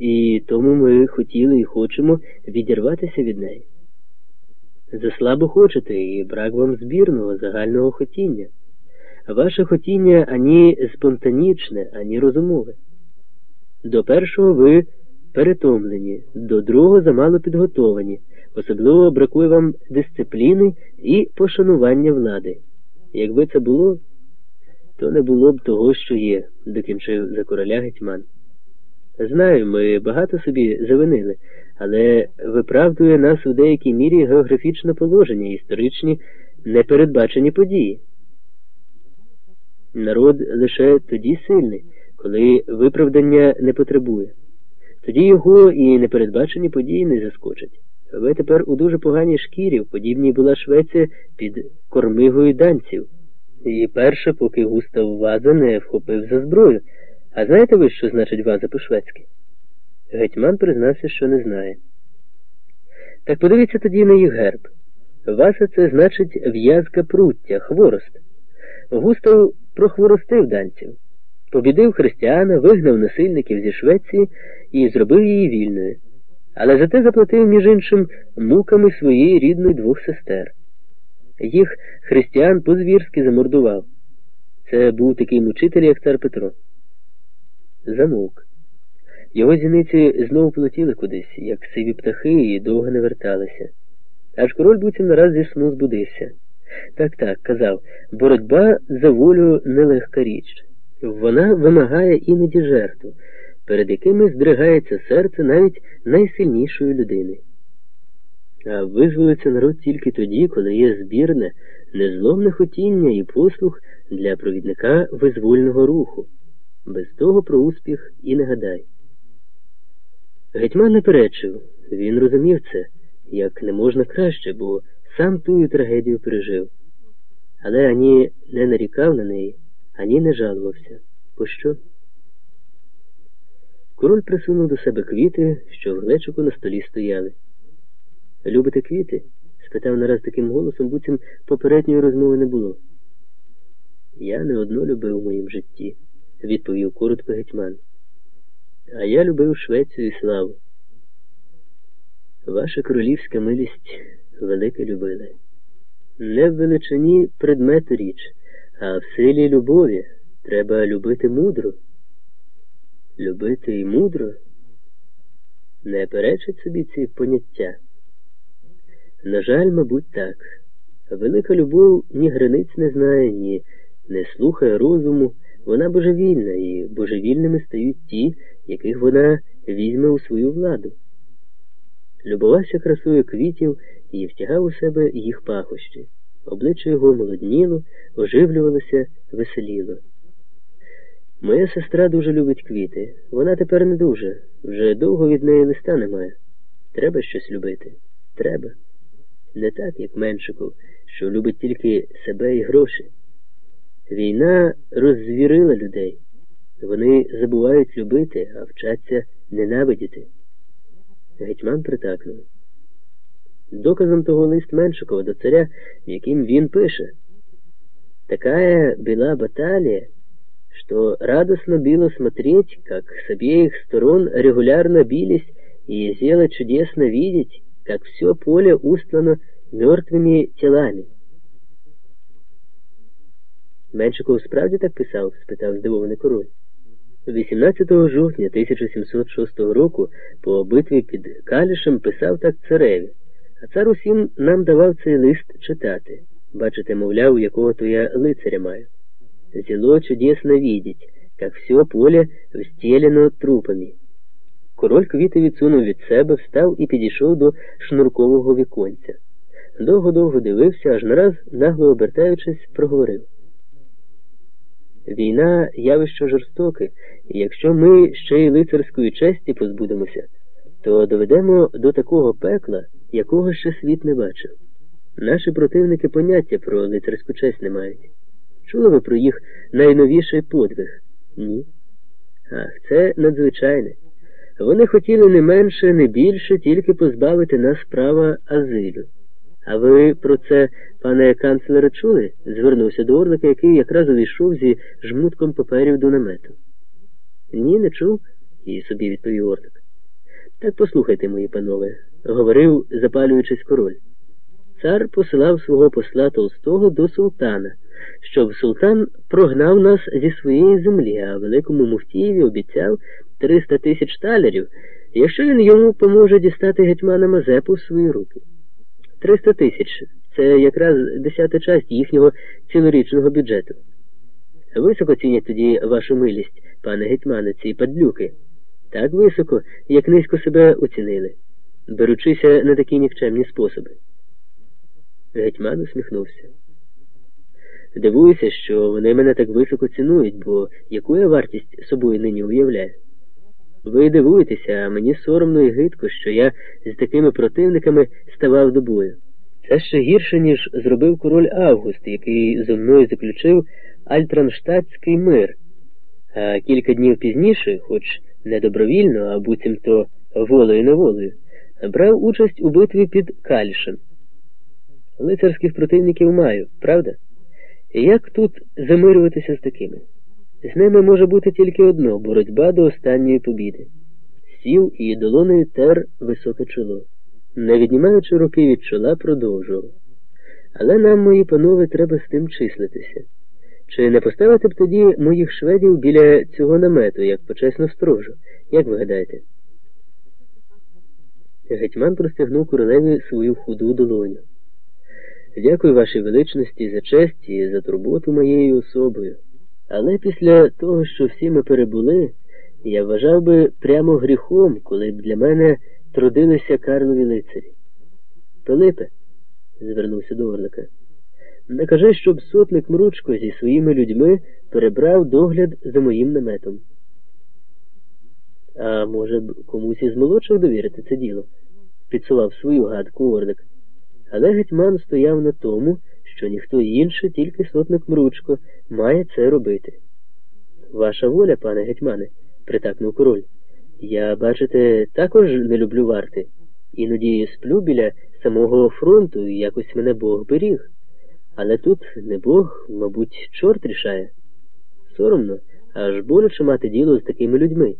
і тому ми хотіли і хочемо відірватися від неї. Заслабо хочете, і брак вам збірного загального хотіння. Ваше хотіння ані спонтанічне, ані розумове. До першого ви перетомлені, до другого замало підготовані, особливо бракує вам дисципліни і пошанування влади. Якби це було, то не було б того, що є, докінчив за короля гетьман. Знаю, ми багато собі завинили, але виправдує нас у деякій мірі географічне положення, історичні непередбачені події. Народ лише тоді сильний, коли виправдання не потребує. Тоді його і непередбачені події не заскочать. Ви тепер у дуже поганій шкірі, подібній була Швеція під кормигою данців. І перше, поки Густав Ваза не вхопив за зброю. А знаєте ви, що значить ваза по-шведськи? Гетьман признався, що не знає. Так подивіться тоді на їх герб. Васа це значить в'язка пруття, хворост. Густав прохворостив данців, побідив християна, вигнав насильників зі Швеції і зробив її вільною, але зате заплатив, між іншим, муками своєї рідної двох сестер. Їх християн по-звірськи замордував. Це був такий мучитель, як цар Петро. Замовк. Його зіниці знову полетіли кудись, як сиві птахи, і довго не верталися. Аж король буцім нараз зі сну збудився. Так, так, казав, боротьба за волю нелегка річ. Вона вимагає іноді жертву, перед якими здригається серце навіть найсильнішої людини. А визволиться народ тільки тоді, коли є збірне, незломне хотіння і послух для провідника визвольного руху. Без того про успіх і не гадай. Гетьман не перечив, він розумів це, як не можна краще, бо сам тую трагедію пережив. Але ані не нарікав на неї, ані не жалувався. Пощо? Король присунув до себе квіти, що в глечику на столі стояли. Любите квіти? спитав нараз таким голосом, буцім попередньої розмови не було. Я не одно любив у моїм житті, відповів коротко гетьман. А я любив Швецію і славу. Ваша королівська милість велике любили. Не в величині предмету річ, а в силі любові треба любити мудро. Любити і мудро не перечить собі ці поняття. На жаль, мабуть, так. Велика любов ні границь не знає, ні не слухає розуму, вона божевільна, і божевільними стають ті, яких вона візьме у свою владу. Любувався красою квітів і втягав у себе їх пахощі. Обличчя його молодніло, оживлювалося, веселіло. Моя сестра дуже любить квіти. Вона тепер не дуже, вже довго від неї листа немає. Треба щось любити. Треба. Не так, як Меншиков, що любить тільки себе і гроші. Війна роззвірила людей. Вони забувають любити, а вчаться ненавидіти. Гетьман притакнув. Доказом того лист Меншикова до царя, в яким він пише. Такая была баталия, что радостно было смотреть, как с обеих сторон регулярно бились, и зело чудесно видеть, как все поле устлано мертвыми телами. Меншиков справді так писав? спитав здивований король. 18 жовтня 1706 року по битві під Калішем писав так цареві, а цар усім нам давав цей лист читати. Бачите, мовляв, якого то я лицаря маю. Зело чудесно видеть, как все поле встелено трупами. Король квіти відсунув від себе, встав і підійшов до шнуркового віконця. Довго-довго дивився, аж нараз, нагло обертаючись, проговорив. Війна явище жорстоке, і якщо ми ще й лицарської честі позбудемося, то доведемо до такого пекла, якого ще світ не бачив. Наші противники поняття про лицарську честь не мають. Чули ви про їх найновіший подвиг? Ні. Ах, це надзвичайне. Вони хотіли не менше, не більше, тільки позбавити нас права азилю. А ви про це, пане канцлере, чули? звернувся до Орлика, який якраз увійшов зі жмутком паперів до намету. Ні, не чув, і собі відповів Орлик. Так послухайте, мої панове, говорив, запалюючись король. Цар посилав свого посла Толстого до султана, щоб султан прогнав нас зі своєї землі, а великому муфтієві обіцяв 300 тисяч талерів, якщо він йому поможе дістати гетьмана Мазепу в свої руки. 300 тисяч це якраз десята часть їхнього цілорічного бюджету. Високо цінять тоді вашу милість, пане гетьмане, ці падлюки. Так високо, як низько себе оцінили, беручися на такі нікчемні способи. Гетьман усміхнувся. Дивуюся, що вони мене так високо цінують, бо яку я вартість собою нині уявляю. Ви дивуєтеся, а мені соромно і гидко, що я з такими противниками ставав до бою. Це ще гірше, ніж зробив король Август, який зо мною заключив Альтранштадтський мир, а кілька днів пізніше, хоч не добровільно, а буцімто волею неволею, брав участь у битві під Кальшем. Лицарських противників маю, правда? Як тут замирюватися з такими? З ними може бути тільки одно боротьба до останньої побіди. Сів і долоною тер високе чоло. Не віднімаючи руки від чола, продовжував. Але нам, мої панове, треба з тим числитися. Чи не поставити б тоді моїх шведів біля цього намету, як почесно строжу? Як ви гадаєте? Гетьман простягнув королеві свою худу долоню. Дякую вашій величності за честь і за турботу моєю особою. Але після того, що всі ми перебули, я вважав би прямо гріхом, коли б для мене трудилися Карлові лицарі. Пилипе, звернувся до Орлика, накажи, щоб сотник Мручко зі своїми людьми перебрав догляд за моїм наметом. А може б комусь із молодших довірити це діло, підсував свою гадку Орлик. Але гетьман стояв на тому, що ніхто інший, тільки сотник Мручко, має це робити. Ваша воля, пане гетьмане, притакнув король. Я, бачите, також не люблю варти. Іноді сплю біля самого фронту і якось мене Бог беріг. Але тут не Бог, мабуть, чорт рішає. Соромно, аж боляче мати діло з такими людьми.